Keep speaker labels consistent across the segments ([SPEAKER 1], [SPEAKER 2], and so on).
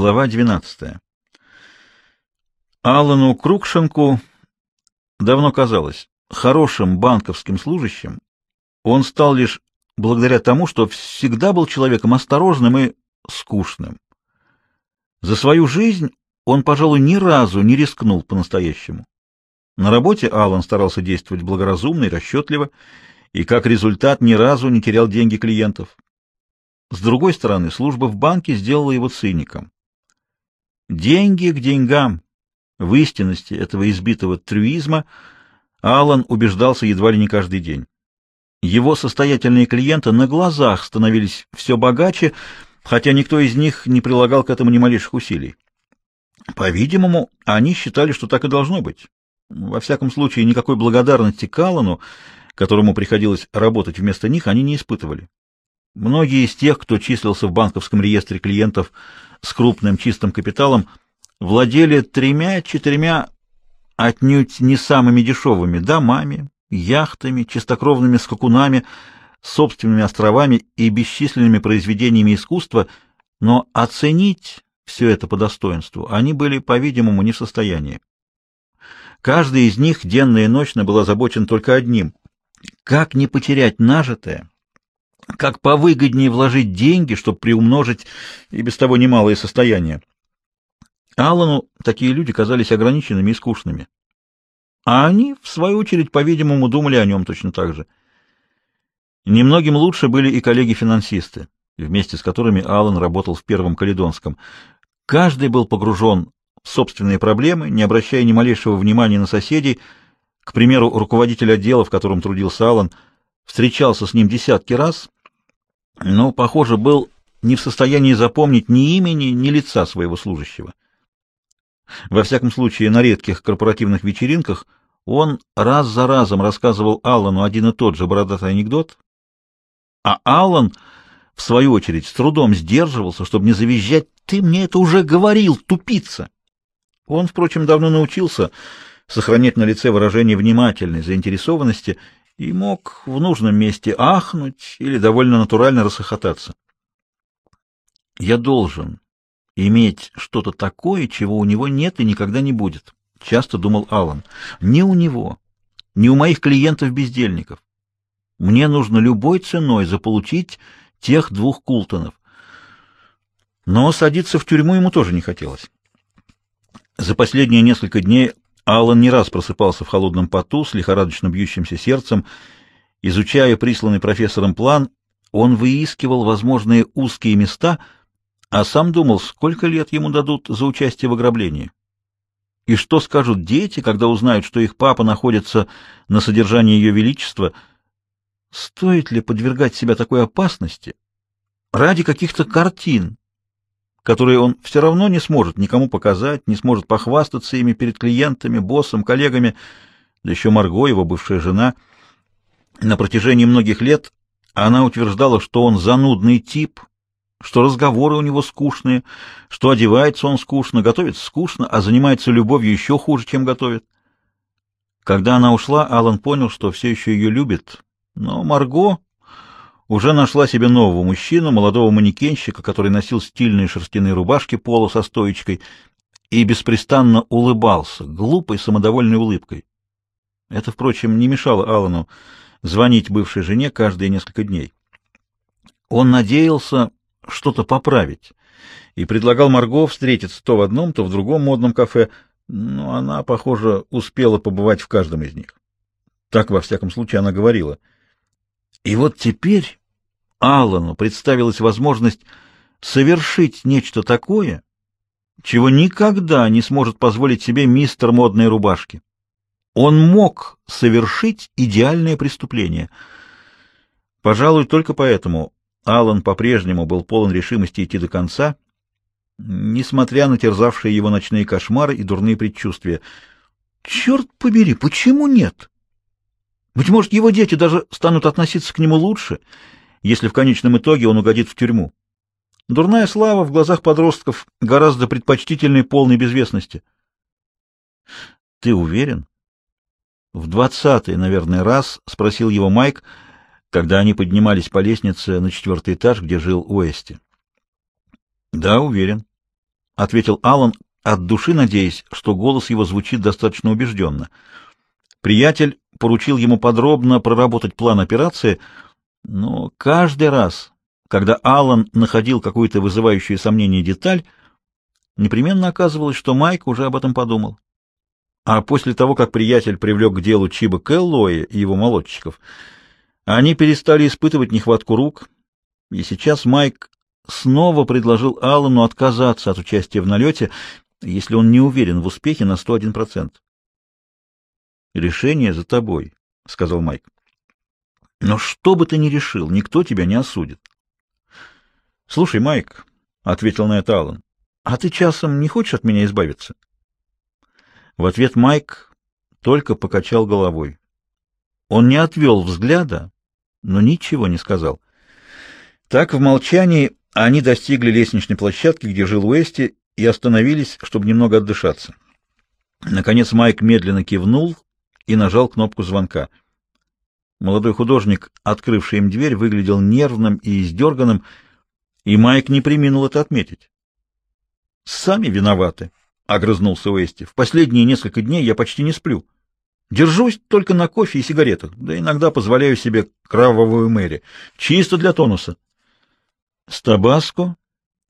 [SPEAKER 1] Глава 12. Аллану Крукшенку давно казалось, хорошим банковским служащим он стал лишь благодаря тому, что всегда был человеком осторожным и скучным. За свою жизнь он, пожалуй, ни разу не рискнул по-настоящему. На работе Аллан старался действовать благоразумно и расчетливо, и как результат ни разу не терял деньги клиентов. С другой стороны, служба в банке сделала его циником. Деньги к деньгам. В истинности этого избитого трюизма Алан убеждался едва ли не каждый день. Его состоятельные клиенты на глазах становились все богаче, хотя никто из них не прилагал к этому ни малейших усилий. По-видимому, они считали, что так и должно быть. Во всяком случае, никакой благодарности Калану, которому приходилось работать вместо них, они не испытывали. Многие из тех, кто числился в банковском реестре клиентов с крупным чистым капиталом, владели тремя-четырьмя отнюдь не самыми дешевыми домами, яхтами, чистокровными скакунами, собственными островами и бесчисленными произведениями искусства, но оценить все это по достоинству они были, по-видимому, не в состоянии. Каждый из них денно и ночно был озабочен только одним — как не потерять нажитое, как повыгоднее вложить деньги, чтобы приумножить и без того немалое состояние. Аллану такие люди казались ограниченными и скучными. А они, в свою очередь, по-видимому, думали о нем точно так же. Немногим лучше были и коллеги-финансисты, вместе с которыми Аллан работал в Первом Каледонском. Каждый был погружен в собственные проблемы, не обращая ни малейшего внимания на соседей. К примеру, руководитель отдела, в котором трудился Аллан, встречался с ним десятки раз, но, похоже, был не в состоянии запомнить ни имени, ни лица своего служащего. Во всяком случае, на редких корпоративных вечеринках он раз за разом рассказывал Аллану один и тот же бородатый анекдот, а Аллан, в свою очередь, с трудом сдерживался, чтобы не завизжать «Ты мне это уже говорил, тупица!» Он, впрочем, давно научился сохранять на лице выражение внимательной заинтересованности и мог в нужном месте ахнуть или довольно натурально рассохотаться. «Я должен иметь что-то такое, чего у него нет и никогда не будет», — часто думал Аллан. «Не у него, не у моих клиентов-бездельников. Мне нужно любой ценой заполучить тех двух Култонов». Но садиться в тюрьму ему тоже не хотелось. За последние несколько дней Аллан не раз просыпался в холодном поту с лихорадочно бьющимся сердцем. Изучая присланный профессором план, он выискивал возможные узкие места, а сам думал, сколько лет ему дадут за участие в ограблении. И что скажут дети, когда узнают, что их папа находится на содержании Ее Величества? Стоит ли подвергать себя такой опасности ради каких-то картин, которые он все равно не сможет никому показать, не сможет похвастаться ими перед клиентами, боссом, коллегами, да еще Марго, его бывшая жена. На протяжении многих лет она утверждала, что он занудный тип, что разговоры у него скучные, что одевается он скучно, готовится скучно, а занимается любовью еще хуже, чем готовит. Когда она ушла, Алан понял, что все еще ее любит, но Марго уже нашла себе нового мужчину, молодого манекенщика, который носил стильные шерстяные рубашки поло со стоечкой и беспрестанно улыбался, глупой самодовольной улыбкой. Это, впрочем, не мешало Алану звонить бывшей жене каждые несколько дней. Он надеялся что-то поправить и предлагал Марго встретиться то в одном, то в другом модном кафе, но она, похоже, успела побывать в каждом из них. Так, во всяком случае, она говорила. И вот теперь Аллану представилась возможность совершить нечто такое, чего никогда не сможет позволить себе мистер модной рубашки. Он мог совершить идеальное преступление. Пожалуй, только поэтому Аллан по-прежнему был полон решимости идти до конца, несмотря на терзавшие его ночные кошмары и дурные предчувствия. Черт побери, почему нет? Быть может, его дети даже станут относиться к нему лучше, если в конечном итоге он угодит в тюрьму. Дурная слава в глазах подростков гораздо предпочтительнее полной безвестности. Ты уверен? В двадцатый, наверное, раз спросил его Майк, когда они поднимались по лестнице на четвертый этаж, где жил Уэсти. Да, уверен. ответил Аллан, от души надеясь, что голос его звучит достаточно убежденно. Приятель поручил ему подробно проработать план операции, но каждый раз, когда Аллан находил какую-то вызывающую сомнение деталь, непременно оказывалось, что Майк уже об этом подумал. А после того, как приятель привлек к делу Чиба Келлоя и его молодчиков, они перестали испытывать нехватку рук, и сейчас Майк снова предложил Аллану отказаться от участия в налете, если он не уверен в успехе на 101%. «Решение за тобой», — сказал Майк. «Но что бы ты ни решил, никто тебя не осудит». «Слушай, Майк», — ответил на это Аллан, — «а ты часом не хочешь от меня избавиться?» В ответ Майк только покачал головой. Он не отвел взгляда, но ничего не сказал. Так в молчании они достигли лестничной площадки, где жил Уэсти, и остановились, чтобы немного отдышаться. Наконец Майк медленно кивнул и нажал кнопку звонка. Молодой художник, открывший им дверь, выглядел нервным и издерганным, и Майк не приминул это отметить. «Сами виноваты», — огрызнулся Уэсти. «В последние несколько дней я почти не сплю. Держусь только на кофе и сигаретах, да иногда позволяю себе кровавую мэри. Чисто для тонуса». «С Табаско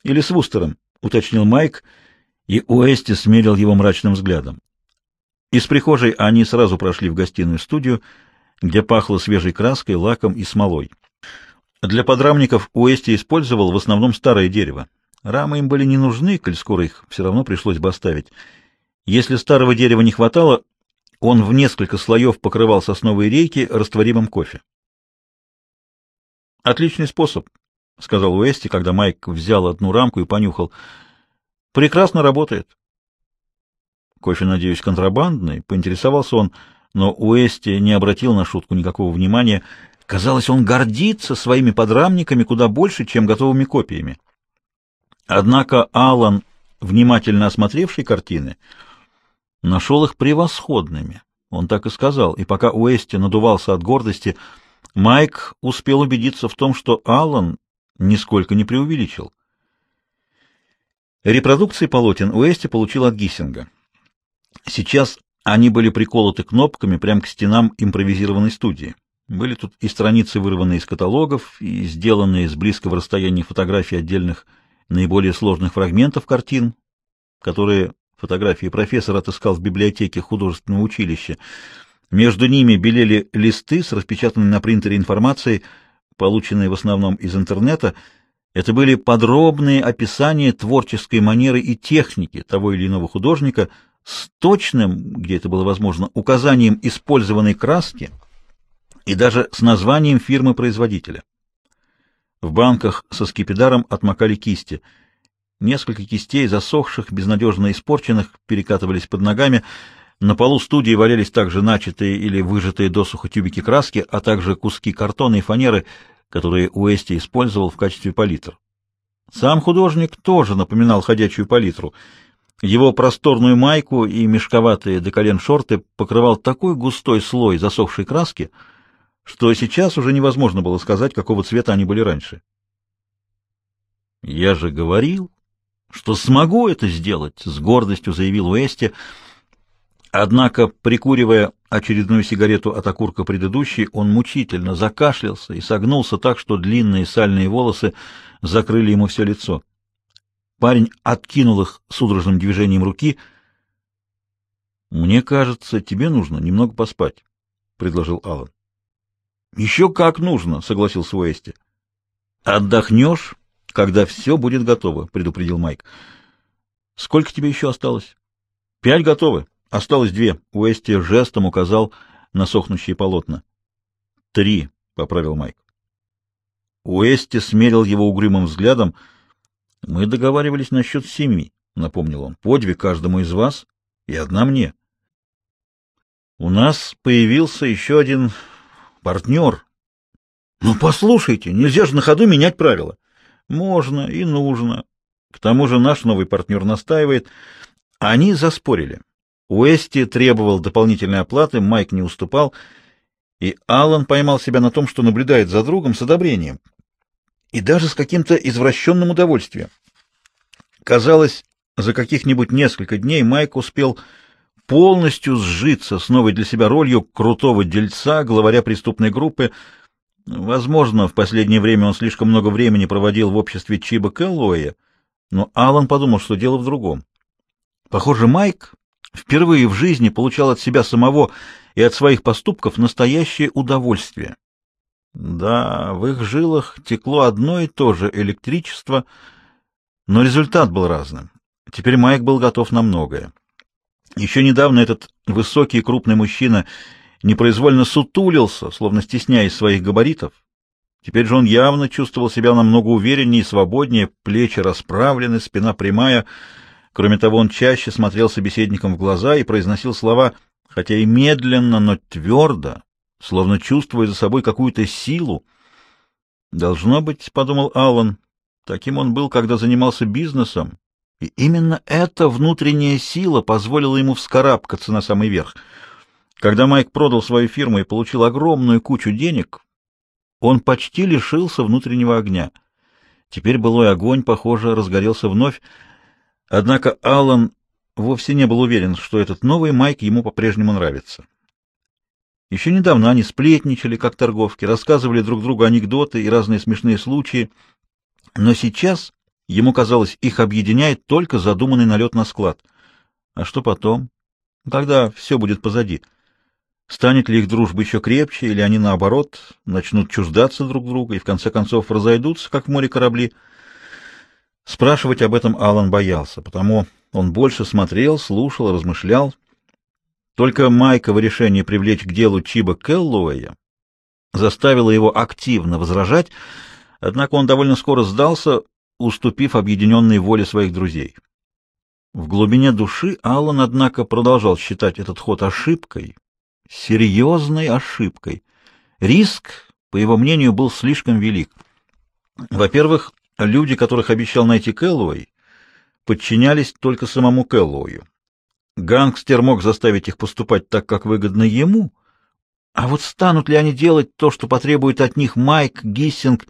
[SPEAKER 1] или с Вустером?» — уточнил Майк, и Уэсти смерил его мрачным взглядом. Из прихожей они сразу прошли в гостиную студию, где пахло свежей краской, лаком и смолой. Для подрамников Уэсти использовал в основном старое дерево. Рамы им были не нужны, коль скоро их все равно пришлось бы оставить. Если старого дерева не хватало, он в несколько слоев покрывал сосновые рейки растворимым кофе. «Отличный способ», — сказал Уэсти, когда Майк взял одну рамку и понюхал. «Прекрасно работает». «Кофе, надеюсь, контрабандный?» — поинтересовался он, но Уэсти не обратил на шутку никакого внимания. Казалось, он гордится своими подрамниками куда больше, чем готовыми копиями. Однако Алан, внимательно осмотревший картины, нашел их превосходными. Он так и сказал, и пока Уэсти надувался от гордости, Майк успел убедиться в том, что Алан нисколько не преувеличил. Репродукции полотен Уэсти получил от Гиссинга. Сейчас они были приколоты кнопками прямо к стенам импровизированной студии. Были тут и страницы, вырванные из каталогов, и сделанные с близкого расстояния фотографии отдельных наиболее сложных фрагментов картин, которые фотографии профессор отыскал в библиотеке художественного училища. Между ними белели листы с распечатанной на принтере информацией, полученной в основном из интернета. Это были подробные описания творческой манеры и техники того или иного художника с точным, где это было возможно, указанием использованной краски — и даже с названием фирмы-производителя. В банках со скипидаром отмокали кисти. Несколько кистей, засохших, безнадежно испорченных, перекатывались под ногами. На полу студии валялись также начатые или выжатые досуха тюбики краски, а также куски картона и фанеры, которые Уэсти использовал в качестве палитр. Сам художник тоже напоминал ходячую палитру. Его просторную майку и мешковатые до колен шорты покрывал такой густой слой засохшей краски, что сейчас уже невозможно было сказать, какого цвета они были раньше. «Я же говорил, что смогу это сделать», — с гордостью заявил Уэсти. Однако, прикуривая очередную сигарету от окурка предыдущей, он мучительно закашлялся и согнулся так, что длинные сальные волосы закрыли ему все лицо. Парень откинул их судорожным движением руки. «Мне кажется, тебе нужно немного поспать», — предложил Аллан. — Еще как нужно, — согласился Уэсти. — Отдохнешь, когда все будет готово, — предупредил Майк. — Сколько тебе еще осталось? — Пять готовы. Осталось две. Уэсти жестом указал на сохнущие полотна. — Три, — поправил Майк. Уэсти смерил его угрюмым взглядом. — Мы договаривались насчет семи, — напомнил он. — Подвиг каждому из вас и одна мне. — У нас появился еще один партнер. Ну, послушайте, нельзя же на ходу менять правила. Можно и нужно. К тому же наш новый партнер настаивает. Они заспорили. Уэсти требовал дополнительной оплаты, Майк не уступал, и Аллан поймал себя на том, что наблюдает за другом с одобрением и даже с каким-то извращенным удовольствием. Казалось, За каких-нибудь несколько дней Майк успел полностью сжиться с новой для себя ролью крутого дельца, главаря преступной группы. Возможно, в последнее время он слишком много времени проводил в обществе Чиба Кэллоуэя, но Алан подумал, что дело в другом. Похоже, Майк впервые в жизни получал от себя самого и от своих поступков настоящее удовольствие. Да, в их жилах текло одно и то же электричество, но результат был разным. Теперь Майк был готов на многое. Еще недавно этот высокий и крупный мужчина непроизвольно сутулился, словно стесняясь своих габаритов. Теперь же он явно чувствовал себя намного увереннее и свободнее, плечи расправлены, спина прямая. Кроме того, он чаще смотрел собеседникам в глаза и произносил слова, хотя и медленно, но твердо, словно чувствуя за собой какую-то силу. «Должно быть, — подумал Аллан, — таким он был, когда занимался бизнесом, и именно эта внутренняя сила позволила ему вскарабкаться на самый верх. Когда Майк продал свою фирму и получил огромную кучу денег, он почти лишился внутреннего огня. Теперь былой огонь, похоже, разгорелся вновь, однако Аллан вовсе не был уверен, что этот новый Майк ему по-прежнему нравится. Еще недавно они сплетничали, как торговки, рассказывали друг другу анекдоты и разные смешные случаи, но сейчас ему казалось, их объединяет только задуманный налет на склад. А что потом? Когда все будет позади? Станет ли их дружба еще крепче, или они, наоборот, начнут чуждаться друг друга и в конце концов разойдутся, как в море корабли? Спрашивать об этом Алан боялся, потому он больше смотрел, слушал, размышлял, только Майково решение привлечь к делу Чиба Келлоуэя заставило его активно возражать, однако он довольно скоро сдался, уступив объединенной воле своих друзей. В глубине души Аллан, однако, продолжал считать этот ход ошибкой, серьезной ошибкой. Риск, по его мнению, был слишком велик. Во-первых, люди, которых обещал найти Кэллоуэй, подчинялись только самому Кэллоую. Гангстер мог заставить их поступать так, как выгодно ему, а вот станут ли они делать то, что потребует от них Майк, Гиссинг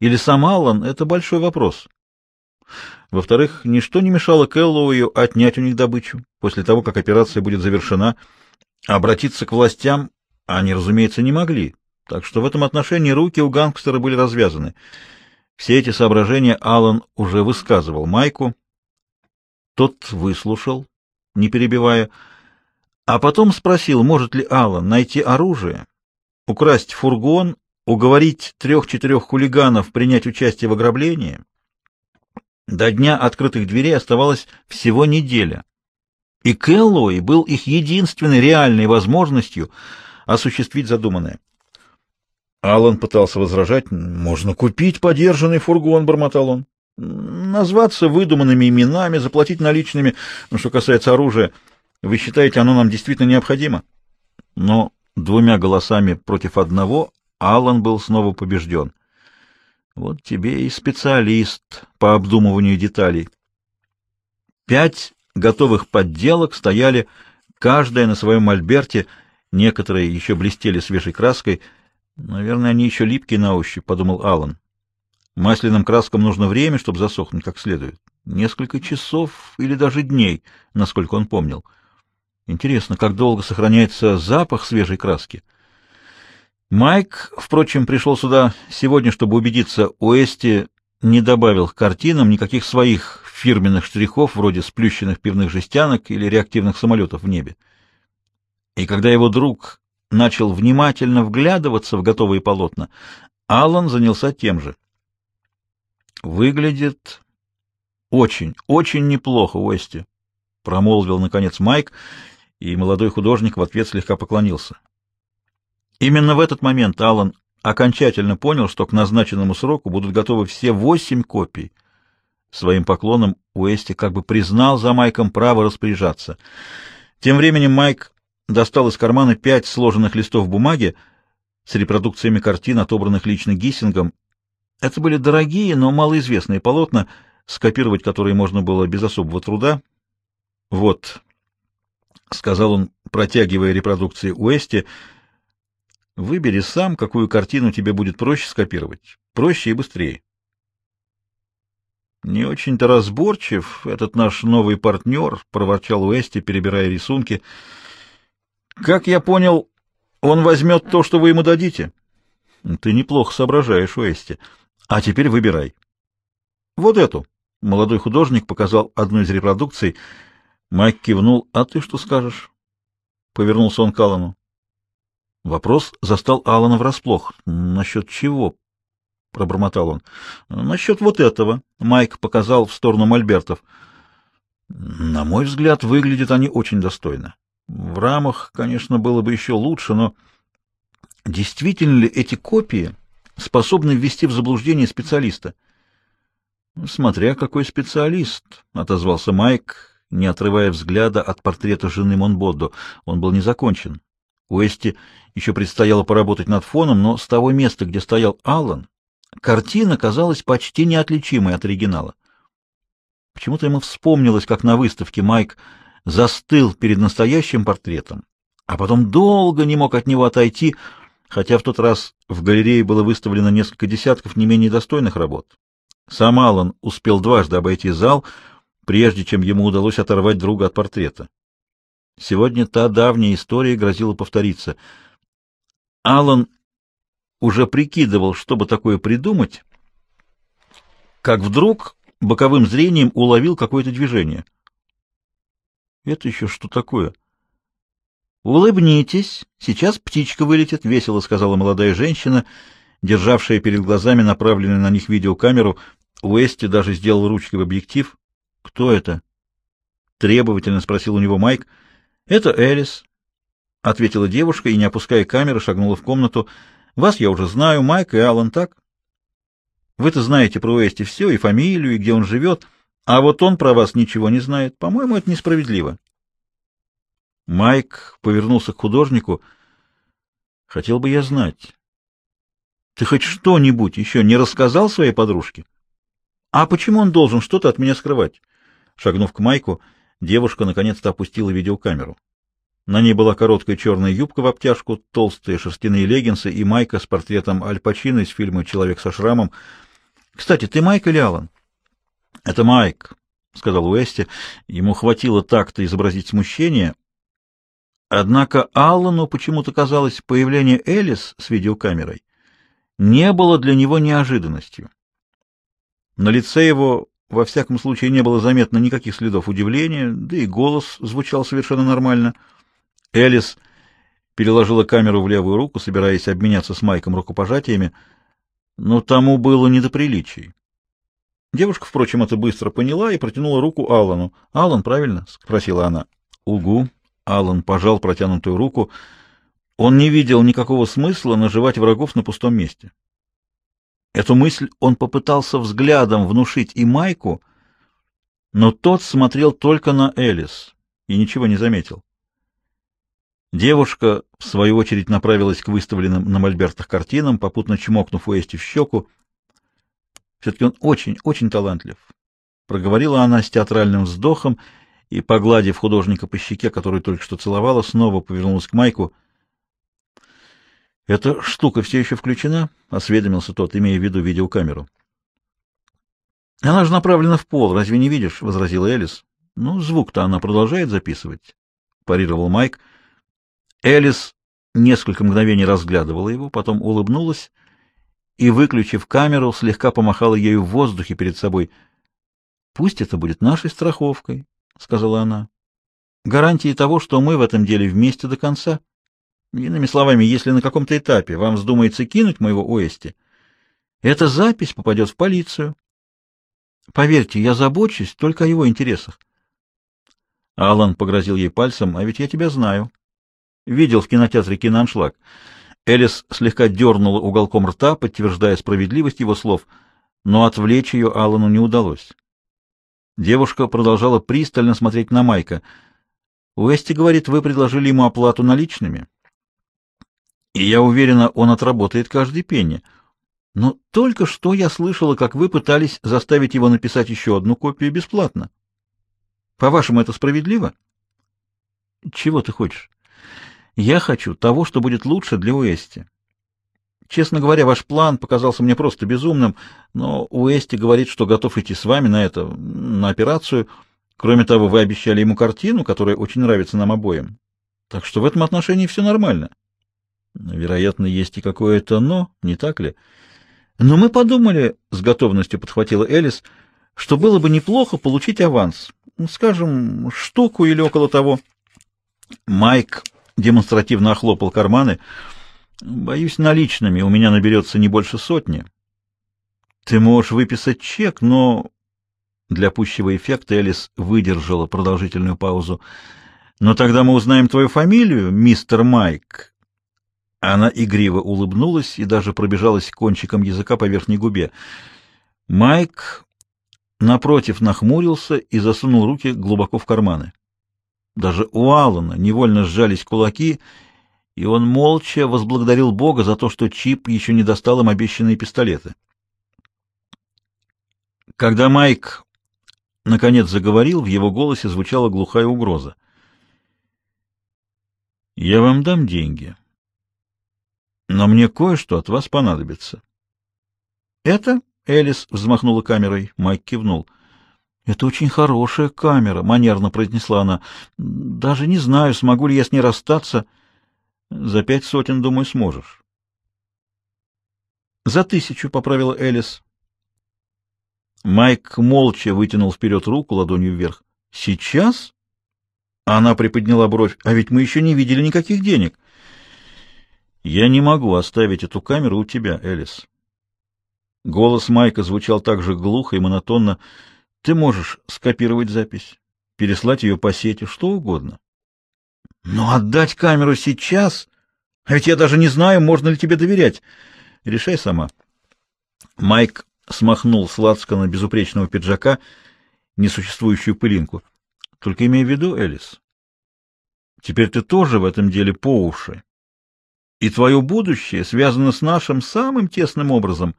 [SPEAKER 1] или сам Аллан, это большой вопрос. Во-вторых, ничто не мешало Кэллоую отнять у них добычу после того, как операция будет завершена. Обратиться к властям они, разумеется, не могли, так что в этом отношении руки у гангстера были развязаны. Все эти соображения Аллан уже высказывал Майку. Тот выслушал, не перебивая, а потом спросил, может ли Аллан найти оружие, украсть фургон, уговорить трех-четырех хулиганов принять участие в ограблении. До дня открытых дверей оставалось всего неделя, и Кэллоуи был их единственной реальной возможностью осуществить задуманное. Аллан пытался возражать. «Можно купить подержанный фургон», — бормотал он назваться выдуманными именами, заплатить наличными. Но что касается оружия, вы считаете, оно нам действительно необходимо? Но двумя голосами против одного Аллан был снова побежден. Вот тебе и специалист по обдумыванию деталей. Пять готовых подделок стояли, каждая на своем мольберте, некоторые еще блестели свежей краской. Наверное, они еще липкие на ощупь, — подумал Аллан. Масляным краскам нужно время, чтобы засохнуть как следует. Несколько часов или даже дней, насколько он помнил. Интересно, как долго сохраняется запах свежей краски. Майк, впрочем, пришел сюда сегодня, чтобы убедиться, Уэсти не добавил к картинам никаких своих фирменных штрихов, вроде сплющенных пивных жестянок или реактивных самолетов в небе. И когда его друг начал внимательно вглядываться в готовые полотна, Аллан занялся тем же. Выглядит очень, очень неплохо, Уэсти, промолвил наконец Майк, и молодой художник в ответ слегка поклонился. Именно в этот момент Аллан окончательно понял, что к назначенному сроку будут готовы все восемь копий. Своим поклоном Уэсти как бы признал за Майком право распоряжаться. Тем временем Майк достал из кармана пять сложенных листов бумаги с репродукциями картин, отобранных лично Гиссингом, это были дорогие, но малоизвестные полотна, скопировать которые можно было без особого труда. «Вот», — сказал он, протягивая репродукции Уэсти, — «выбери сам, какую картину тебе будет проще скопировать, проще и быстрее». Не очень-то разборчив этот наш новый партнер, — проворчал Уэсти, перебирая рисунки. Как я понял, он возьмет то, что вы ему дадите. Ты неплохо соображаешь, Уэсти. А теперь выбирай. Вот эту. Молодой художник показал одну из репродукций. Майк кивнул. А ты что скажешь? Повернулся он к Аллану. Вопрос застал Алана врасплох. Насчет чего? пробормотал он. Насчет вот этого. Майк показал в сторону мольбертов. На мой взгляд, выглядят они очень достойно. В рамах, конечно, было бы еще лучше, но действительно ли эти копии способны ввести в заблуждение специалиста? Смотря какой специалист, отозвался Майк, не отрывая взгляда от портрета жены Монбоддо. Он был не закончен. Уэсти еще предстояло поработать над фоном, но с того места, где стоял Аллан, картина казалась почти неотличимой от оригинала. Почему-то ему вспомнилось, как на выставке Майк застыл перед настоящим портретом, а потом долго не мог от него отойти, хотя в тот раз в галерее было выставлено несколько десятков не менее достойных работ. Сам Аллан успел дважды обойти зал, прежде чем ему удалось оторвать друга от портрета. Сегодня та давняя история грозила повториться. Аллан уже прикидывал, чтобы такое придумать, как вдруг боковым зрением уловил какое-то движение. Это еще что такое? Улыбнитесь, сейчас птичка вылетит, весело сказала молодая женщина, державшая перед глазами направленную на них видеокамеру. Уэсти даже сделал ручкой в объектив. Кто это? требовательно спросил у него Майк. Это Элис, ответила девушка и, не опуская камеры, шагнула в комнату. Вас я уже знаю, Майк и Аллан, так? Вы-то знаете про Уэсти все, и фамилию, и где он живет, а вот он про вас ничего не знает. По-моему, это несправедливо. Майк повернулся к художнику. Хотел бы я знать. Ты хоть что-нибудь еще не рассказал своей подружке? А почему он должен что-то от меня скрывать? Шагнув к Майку, девушка наконец-то опустила видеокамеру. На ней была короткая черная юбка в обтяжку, толстые шерстяные леггинсы и майка с портретом Аль Пачино из фильма «Человек со шрамом». «Кстати, ты Майк или Аллан?» «Это Майк», — сказал Уэсти. Ему хватило так-то изобразить смущение. Однако Аллану почему-то казалось появление Элис с видеокамерой не было для него неожиданностью. На лице его, во всяком случае, не было заметно никаких следов удивления, да и голос звучал совершенно нормально — Элис переложила камеру в левую руку, собираясь обменяться с Майком рукопожатиями, но тому было не до приличий. Девушка, впрочем, это быстро поняла и протянула руку Аллану. «Аллан, правильно?» — спросила она. «Угу». Аллан пожал протянутую руку. Он не видел никакого смысла наживать врагов на пустом месте. Эту мысль он попытался взглядом внушить и Майку, но тот смотрел только на Элис и ничего не заметил. Девушка, в свою очередь, направилась к выставленным на мольбертах картинам, попутно чмокнув Уэсти в щеку. Все-таки он очень, очень талантлив. Проговорила она с театральным вздохом и, погладив художника по щеке, которую только что целовала, снова повернулась к Майку. «Эта штука все еще включена?» — осведомился тот, имея в виду видеокамеру. «Она же направлена в пол, разве не видишь?» — возразила Элис. «Ну, звук-то она продолжает записывать», — парировал Майк. — Элис несколько мгновений разглядывала его, потом улыбнулась и, выключив камеру, слегка помахала ею в воздухе перед собой. «Пусть это будет нашей страховкой», — сказала она. «Гарантией того, что мы в этом деле вместе до конца. Иными словами, если на каком-то этапе вам вздумается кинуть моего Оэсти, эта запись попадет в полицию. Поверьте, я забочусь только о его интересах». Алан погрозил ей пальцем, «А ведь я тебя знаю». Видел в кинотеатре киноаншлаг. Элис слегка дернула уголком рта, подтверждая справедливость его слов, но отвлечь ее Аллану не удалось. Девушка продолжала пристально смотреть на Майка. Уэсти говорит, вы предложили ему оплату наличными. И я уверена, он отработает каждый пенни. Но только что я слышала, как вы пытались заставить его написать еще одну копию бесплатно. По-вашему, это справедливо? Чего ты хочешь? Я хочу того, что будет лучше для Уэсти. Честно говоря, ваш план показался мне просто безумным, но Уэсти говорит, что готов идти с вами на это, на операцию. Кроме того, вы обещали ему картину, которая очень нравится нам обоим. Так что в этом отношении все нормально. Вероятно, есть и какое-то «но», не так ли? Но мы подумали, — с готовностью подхватила Элис, — что было бы неплохо получить аванс. Скажем, штуку или около того. Майк демонстративно охлопал карманы — Боюсь, наличными у меня наберется не больше сотни. Ты можешь выписать чек, но... Для пущего эффекта Элис выдержала продолжительную паузу. Но тогда мы узнаем твою фамилию, мистер Майк. Она игриво улыбнулась и даже пробежалась кончиком языка по верхней губе. Майк, напротив, нахмурился и засунул руки глубоко в карманы. Даже у Аллана невольно сжались кулаки, и он молча возблагодарил Бога за то, что Чип еще не достал им обещанные пистолеты. Когда Майк наконец заговорил, в его голосе звучала глухая угроза. «Я вам дам деньги, но мне кое-что от вас понадобится». «Это?» — Элис взмахнула камерой. Майк кивнул. «Это очень хорошая камера», — манерно произнесла она. «Даже не знаю, смогу ли я с ней расстаться». За пять сотен, думаю, сможешь. За тысячу, — поправила Элис. Майк молча вытянул вперед руку ладонью вверх. Сейчас? Она приподняла бровь. А ведь мы еще не видели никаких денег. Я не могу оставить эту камеру у тебя, Элис. Голос Майка звучал так же глухо и монотонно. Ты можешь скопировать запись, переслать ее по сети, что угодно. Но отдать камеру сейчас? А ведь я даже не знаю, можно ли тебе доверять. Решай сама. Майк смахнул с лацкана безупречного пиджака несуществующую пылинку. Только имей в виду, Элис, теперь ты тоже в этом деле по уши. И твое будущее связано с нашим самым тесным образом,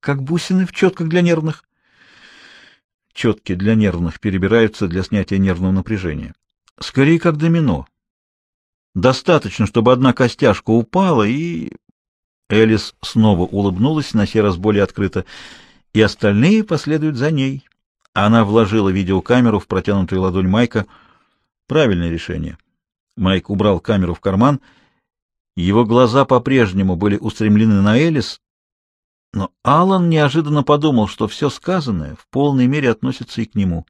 [SPEAKER 1] как бусины в четках для нервных. Четки для нервных перебираются для снятия нервного напряжения. Скорее, как домино. Достаточно, чтобы одна костяшка упала, и... Элис снова улыбнулась, на сей раз более открыто, и остальные последуют за ней. Она вложила видеокамеру в протянутую ладонь Майка. Правильное решение. Майк убрал камеру в карман. Его глаза по-прежнему были устремлены на Элис, но Алан неожиданно подумал, что все сказанное в полной мере относится и к нему.